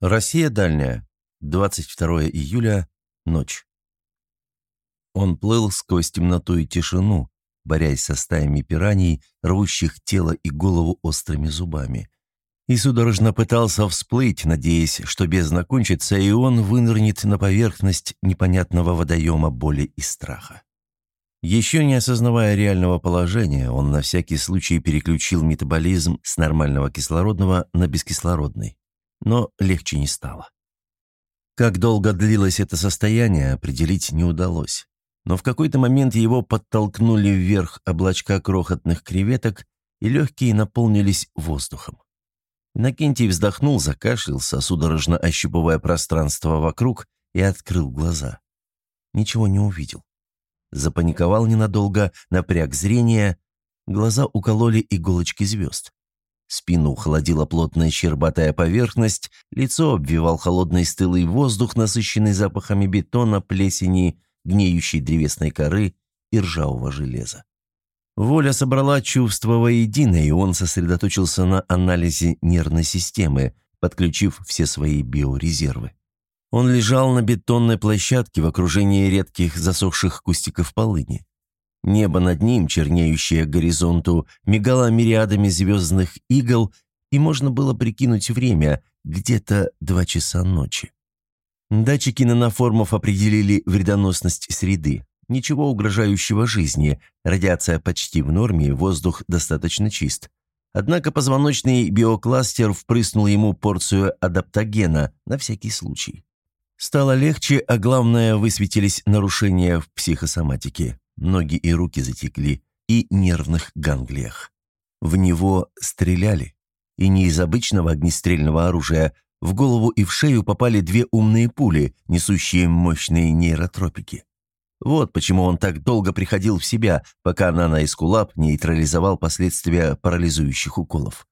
Россия дальняя. 22 июля. Ночь. Он плыл сквозь темноту и тишину, борясь со стаями пираний, рвущих тело и голову острыми зубами. И судорожно пытался всплыть, надеясь, что бездна кончится, и он вынырнет на поверхность непонятного водоема боли и страха. Еще не осознавая реального положения, он на всякий случай переключил метаболизм с нормального кислородного на бескислородный но легче не стало. Как долго длилось это состояние, определить не удалось. Но в какой-то момент его подтолкнули вверх облачка крохотных креветок, и легкие наполнились воздухом. Иннокентий вздохнул, закашлялся, судорожно ощупывая пространство вокруг, и открыл глаза. Ничего не увидел. Запаниковал ненадолго, напряг зрение, глаза укололи иголочки звезд. Спину холодила плотная щербатая поверхность, лицо обвивал холодный стылый воздух, насыщенный запахами бетона, плесени, гниющей древесной коры и ржавого железа. Воля собрала чувства воедино, и он сосредоточился на анализе нервной системы, подключив все свои биорезервы. Он лежал на бетонной площадке в окружении редких засохших кустиков полыни. Небо над ним, чернеющее к горизонту, мигало мириадами звездных игл, и можно было прикинуть время – где-то два часа ночи. Датчики наноформов определили вредоносность среды. Ничего угрожающего жизни, радиация почти в норме, воздух достаточно чист. Однако позвоночный биокластер впрыснул ему порцию адаптогена на всякий случай. Стало легче, а главное, высветились нарушения в психосоматике ноги и руки затекли, и нервных ганглиях. В него стреляли. И не из обычного огнестрельного оружия. В голову и в шею попали две умные пули, несущие мощные нейротропики. Вот почему он так долго приходил в себя, пока наноэскулап нейтрализовал последствия парализующих уколов.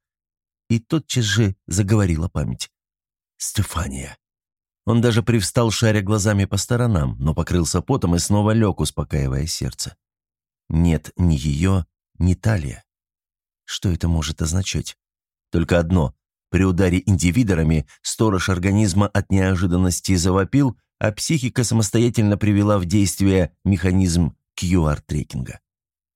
И тотчас же заговорила память. «Стефания». Он даже привстал, шаря глазами по сторонам, но покрылся потом и снова лег, успокаивая сердце. Нет ни ее, ни талия. Что это может означать? Только одно. При ударе индивидорами сторож организма от неожиданности завопил, а психика самостоятельно привела в действие механизм QR-трекинга.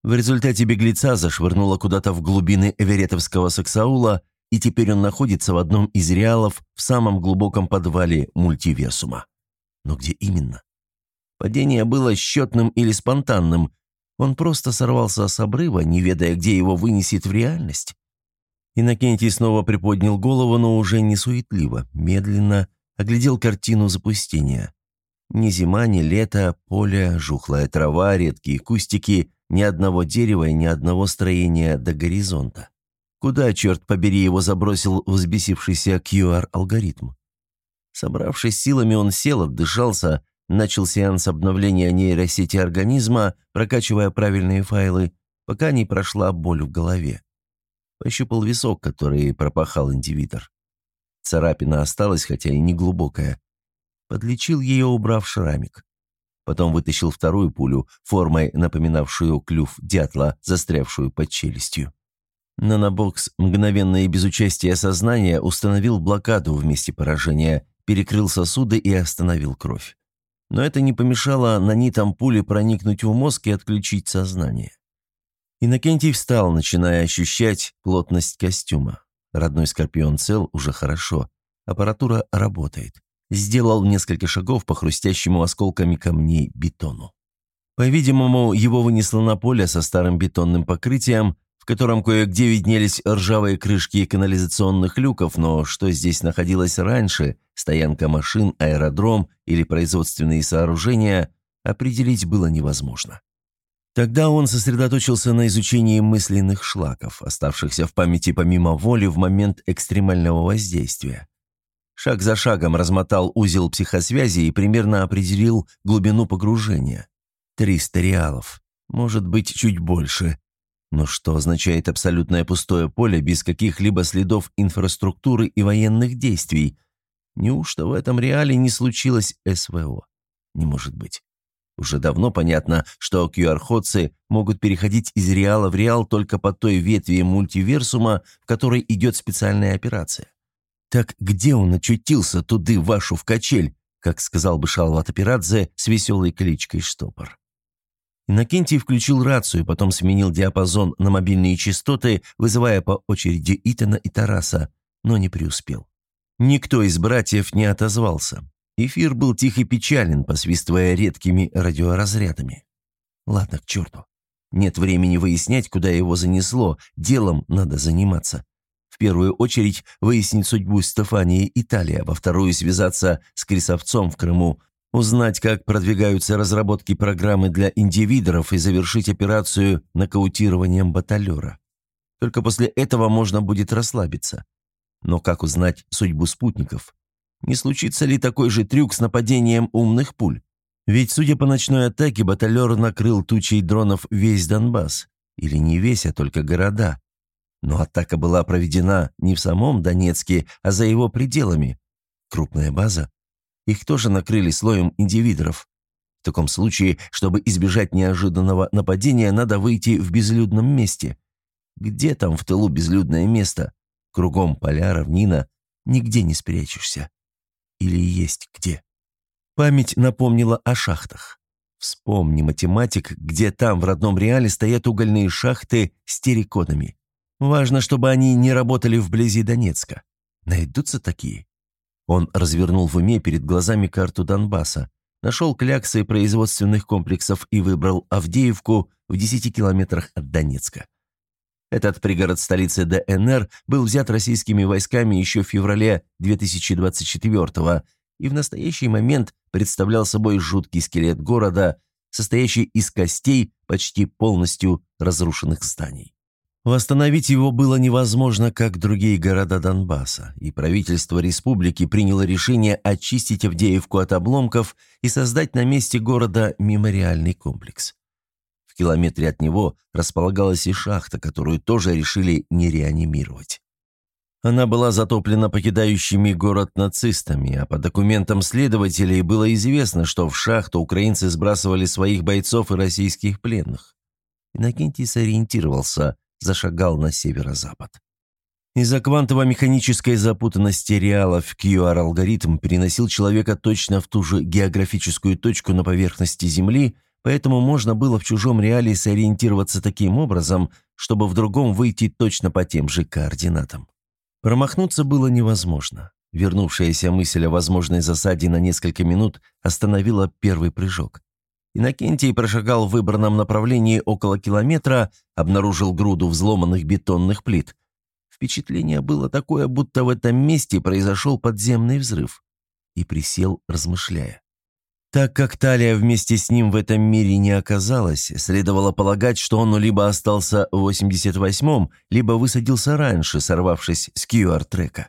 В результате беглеца зашвырнула куда-то в глубины эверетовского саксаула, и теперь он находится в одном из реалов в самом глубоком подвале мультиверсума. Но где именно? Падение было счетным или спонтанным. Он просто сорвался с обрыва, не ведая, где его вынесет в реальность. Иннокентий снова приподнял голову, но уже не суетливо, медленно оглядел картину запустения. Ни зима, ни лето, поле, жухлая трава, редкие кустики, ни одного дерева и ни одного строения до горизонта. Куда, черт побери, его забросил взбесившийся QR-алгоритм? Собравшись силами, он сел, отдышался, начал сеанс обновления нейросети организма, прокачивая правильные файлы, пока не прошла боль в голове. Пощупал висок, который пропахал индивидор. Царапина осталась, хотя и не глубокая. Подлечил ее, убрав шрамик. Потом вытащил вторую пулю, формой напоминавшую клюв дятла, застрявшую под челюстью. Нанобокс мгновенно и без участия сознания установил блокаду в месте поражения, перекрыл сосуды и остановил кровь. Но это не помешало нанитам пули проникнуть в мозг и отключить сознание. Иннокентий встал, начиная ощущать плотность костюма. Родной Скорпион цел уже хорошо. Аппаратура работает. Сделал несколько шагов по хрустящему осколками камней бетону. По-видимому, его вынесло на поле со старым бетонным покрытием, в котором кое-где виднелись ржавые крышки канализационных люков, но что здесь находилось раньше, стоянка машин, аэродром или производственные сооружения, определить было невозможно. Тогда он сосредоточился на изучении мысленных шлаков, оставшихся в памяти помимо воли в момент экстремального воздействия. Шаг за шагом размотал узел психосвязи и примерно определил глубину погружения. Триста реалов, может быть, чуть больше, но что означает абсолютное пустое поле без каких-либо следов инфраструктуры и военных действий? Неужто в этом реале не случилось СВО? Не может быть. Уже давно понятно, что QR-ходцы могут переходить из реала в реал только по той ветви мультиверсума, в которой идет специальная операция. Так где он очутился, туды вашу в качель, как сказал бы Шалват Аперадзе с веселой кличкой Штопор? Иннокентий включил рацию, потом сменил диапазон на мобильные частоты, вызывая по очереди Итана и Тараса, но не преуспел. Никто из братьев не отозвался. Эфир был тих и печален, посвистывая редкими радиоразрядами. Ладно, к черту. Нет времени выяснять, куда его занесло, делом надо заниматься. В первую очередь выяснить судьбу Стефании Италия, во вторую связаться с Крисовцом в Крыму, узнать, как продвигаются разработки программы для индивидоров и завершить операцию нокаутированием баталера. Только после этого можно будет расслабиться. Но как узнать судьбу спутников? Не случится ли такой же трюк с нападением умных пуль? Ведь, судя по ночной атаке, баталер накрыл тучей дронов весь Донбасс. Или не весь, а только города. Но атака была проведена не в самом Донецке, а за его пределами. Крупная база? Их тоже накрыли слоем индивидоров. В таком случае, чтобы избежать неожиданного нападения, надо выйти в безлюдном месте. Где там в тылу безлюдное место? Кругом поля, равнина. Нигде не спрячешься. Или есть где? Память напомнила о шахтах. Вспомни, математик, где там в родном реале стоят угольные шахты с терриконами. Важно, чтобы они не работали вблизи Донецка. Найдутся такие? Он развернул в уме перед глазами карту Донбасса, нашел кляксы производственных комплексов и выбрал Авдеевку в 10 километрах от Донецка. Этот пригород столицы ДНР был взят российскими войсками еще в феврале 2024 и в настоящий момент представлял собой жуткий скелет города, состоящий из костей почти полностью разрушенных зданий. Восстановить его было невозможно, как другие города Донбасса, и правительство республики приняло решение очистить Авдеевку от обломков и создать на месте города мемориальный комплекс. В километре от него располагалась и шахта, которую тоже решили не реанимировать. Она была затоплена покидающими город нацистами, а по документам следователей было известно, что в шахту украинцы сбрасывали своих бойцов и российских пленных. Иннокентий сориентировался – зашагал на северо-запад. Из-за квантово-механической запутанности реалов QR-алгоритм переносил человека точно в ту же географическую точку на поверхности Земли, поэтому можно было в чужом реале сориентироваться таким образом, чтобы в другом выйти точно по тем же координатам. Промахнуться было невозможно. Вернувшаяся мысль о возможной засаде на несколько минут остановила первый прыжок. Иннокентий прошагал в выбранном направлении около километра, обнаружил груду взломанных бетонных плит. Впечатление было такое, будто в этом месте произошел подземный взрыв. И присел, размышляя. Так как Талия вместе с ним в этом мире не оказалась, следовало полагать, что он либо остался в 88-м, либо высадился раньше, сорвавшись с QR-трека.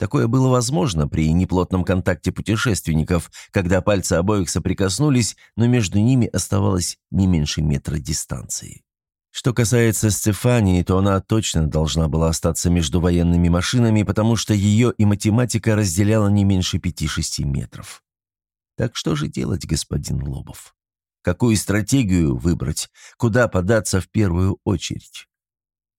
Такое было возможно при неплотном контакте путешественников, когда пальцы обоих соприкоснулись, но между ними оставалось не меньше метра дистанции. Что касается Стефании, то она точно должна была остаться между военными машинами, потому что ее и математика разделяла не меньше пяти-шести метров. Так что же делать, господин Лобов? Какую стратегию выбрать? Куда податься в первую очередь?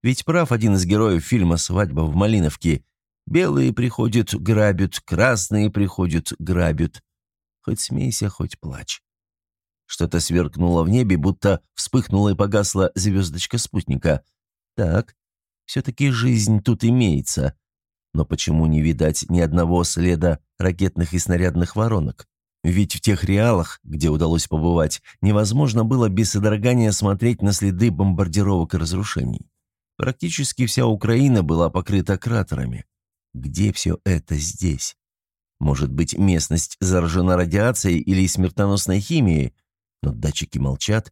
Ведь прав один из героев фильма «Свадьба в Малиновке», Белые приходят, грабят, красные приходят, грабят. Хоть смейся, хоть плачь. Что-то сверкнуло в небе, будто вспыхнула и погасла звездочка спутника. Так, все-таки жизнь тут имеется. Но почему не видать ни одного следа ракетных и снарядных воронок? Ведь в тех реалах, где удалось побывать, невозможно было без содрогания смотреть на следы бомбардировок и разрушений. Практически вся Украина была покрыта кратерами. Где все это здесь? Может быть, местность заражена радиацией или смертоносной химией, но датчики молчат?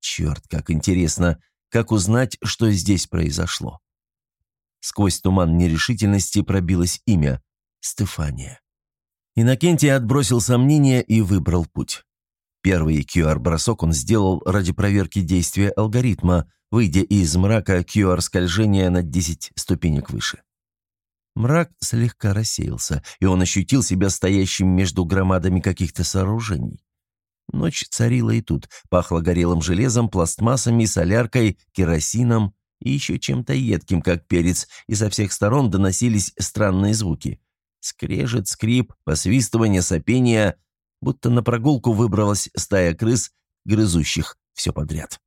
Черт, как интересно, как узнать, что здесь произошло? Сквозь туман нерешительности пробилось имя – Стефания. Иннокентий отбросил сомнения и выбрал путь. Первый QR-бросок он сделал ради проверки действия алгоритма, выйдя из мрака QR-скольжения на 10 ступенек выше. Мрак слегка рассеялся, и он ощутил себя стоящим между громадами каких-то сооружений. Ночь царила и тут, пахло горелым железом, пластмассами, соляркой, керосином, и еще чем-то едким, как перец, и со всех сторон доносились странные звуки. Скрежет, скрип, посвистывание, сопение, будто на прогулку выбралась стая крыс, грызущих все подряд.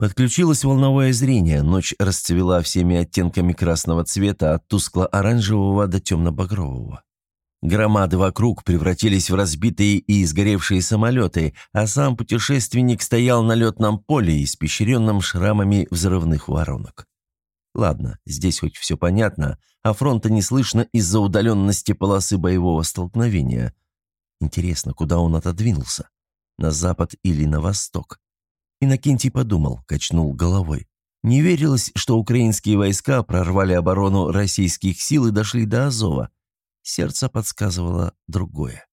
Подключилось волновое зрение, ночь расцвела всеми оттенками красного цвета от тускло-оранжевого до темно-багрового. Громады вокруг превратились в разбитые и изгоревшие самолеты, а сам путешественник стоял на летном поле, испещренном шрамами взрывных воронок. Ладно, здесь хоть все понятно, а фронта не слышно из-за удаленности полосы боевого столкновения. Интересно, куда он отодвинулся? На запад или на восток? Иннокентий подумал, качнул головой. Не верилось, что украинские войска прорвали оборону российских сил и дошли до Азова. Сердце подсказывало другое.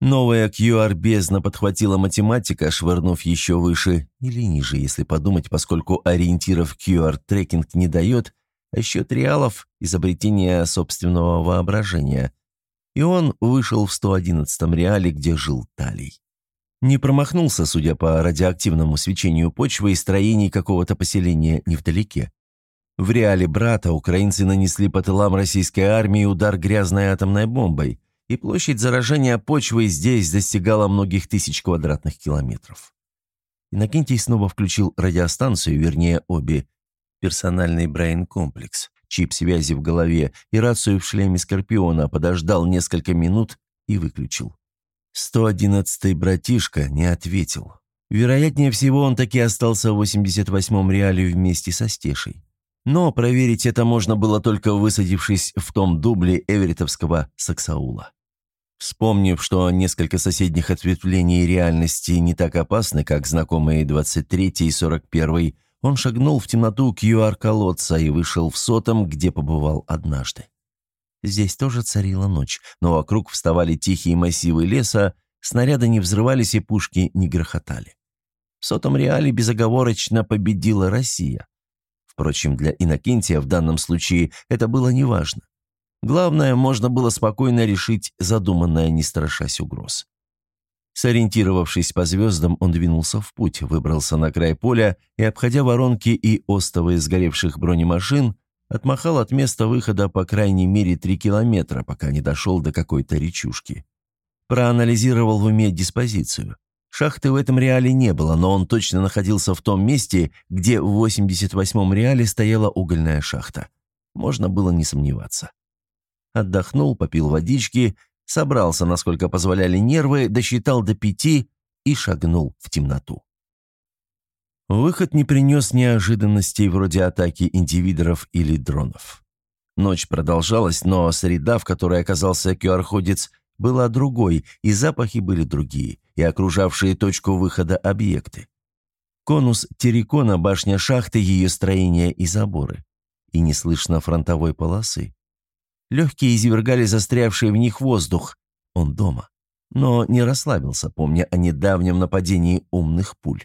Новая QR-бездна подхватила математика, швырнув еще выше или ниже, если подумать, поскольку ориентиров QR-трекинг не дает, а счет реалов – изобретение собственного воображения. И он вышел в 111-м реале, где жил Талий. Не промахнулся, судя по радиоактивному свечению почвы и строений какого-то поселения невдалеке. В реале брата украинцы нанесли по тылам российской армии удар грязной атомной бомбой, и площадь заражения почвы здесь достигала многих тысяч квадратных километров. Иннокентий снова включил радиостанцию, вернее, обе, персональный брейн-комплекс, чип связи в голове и рацию в шлеме Скорпиона, подождал несколько минут и выключил. 111-й братишка не ответил. Вероятнее всего, он таки остался в 88-м реале вместе со Стешей. Но проверить это можно было только высадившись в том дубле эверетовского саксаула. Вспомнив, что несколько соседних ответвлений реальности не так опасны, как знакомые 23 и 41, он шагнул в темноту QR-колодца и вышел в сотом, где побывал однажды. Здесь тоже царила ночь, но вокруг вставали тихие массивы леса, снаряды не взрывались и пушки не грохотали. В сотом реале безоговорочно победила Россия. Впрочем, для Иннокентия в данном случае это было неважно. Главное, можно было спокойно решить задуманное, не страшась угроз. Сориентировавшись по звездам, он двинулся в путь, выбрался на край поля и, обходя воронки и остовы сгоревших бронемашин, Отмахал от места выхода по крайней мере три километра, пока не дошел до какой-то речушки. Проанализировал в уме диспозицию. Шахты в этом реале не было, но он точно находился в том месте, где в 88-м реале стояла угольная шахта. Можно было не сомневаться. Отдохнул, попил водички, собрался, насколько позволяли нервы, досчитал до пяти и шагнул в темноту. Выход не принес неожиданностей вроде атаки индивидоров или дронов. Ночь продолжалась, но среда, в которой оказался QR-ходец, была другой, и запахи были другие, и окружавшие точку выхода объекты. Конус Террикона, башня шахты, ее строение и заборы. И не слышно фронтовой полосы. Легкие извергали застрявший в них воздух. Он дома. Но не расслабился, помня о недавнем нападении умных пуль.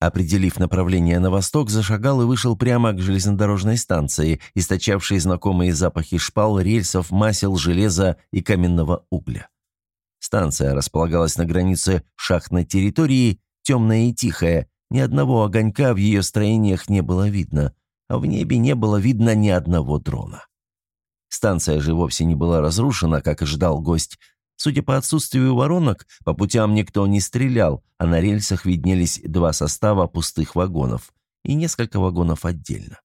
Определив направление на восток, зашагал и вышел прямо к железнодорожной станции, источавшей знакомые запахи шпал, рельсов, масел, железа и каменного угля. Станция располагалась на границе шахтной территории, темная и тихая, ни одного огонька в ее строениях не было видно, а в небе не было видно ни одного дрона. Станция же вовсе не была разрушена, как ожидал гость, Судя по отсутствию воронок, по путям никто не стрелял, а на рельсах виднелись два состава пустых вагонов и несколько вагонов отдельно.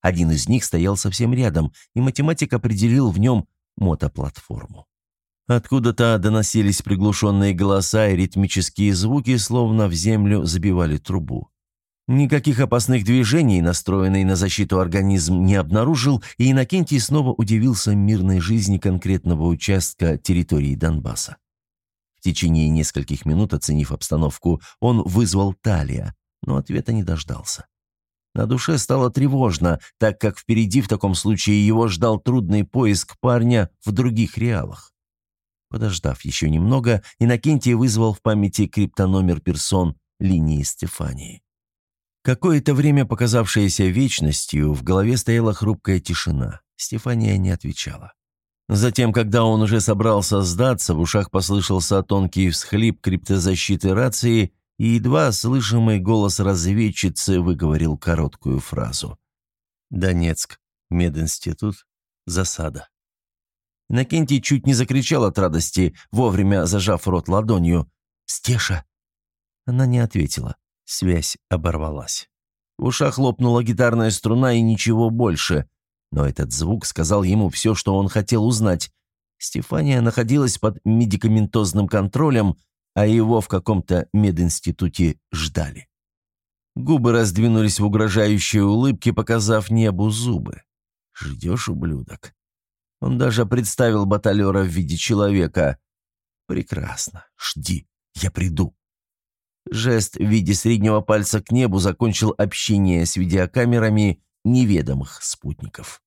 Один из них стоял совсем рядом, и математик определил в нем мотоплатформу. Откуда-то доносились приглушенные голоса и ритмические звуки, словно в землю забивали трубу. Никаких опасных движений, настроенный на защиту организм, не обнаружил, и Иннокентий снова удивился мирной жизни конкретного участка территории Донбасса. В течение нескольких минут, оценив обстановку, он вызвал Талия, но ответа не дождался. На душе стало тревожно, так как впереди в таком случае его ждал трудный поиск парня в других реалах. Подождав еще немного, Иннокентий вызвал в памяти криптономер персон линии Стефании. Какое-то время, показавшееся вечностью, в голове стояла хрупкая тишина. Стефания не отвечала. Затем, когда он уже собрался сдаться, в ушах послышался тонкий всхлип криптозащиты рации, и едва слышимый голос разведчицы выговорил короткую фразу. Донецк. Мединститут. Засада. Иннокентий чуть не закричал от радости, вовремя зажав рот ладонью. «Стеша!» Она не ответила. Связь оборвалась. В ушах хлопнула гитарная струна и ничего больше. Но этот звук сказал ему все, что он хотел узнать. Стефания находилась под медикаментозным контролем, а его в каком-то мединституте ждали. Губы раздвинулись в угрожающей улыбке, показав небу зубы. «Ждешь, ублюдок?» Он даже представил баталера в виде человека. «Прекрасно. Жди. Я приду». Жест в виде среднего пальца к небу закончил общение с видеокамерами неведомых спутников.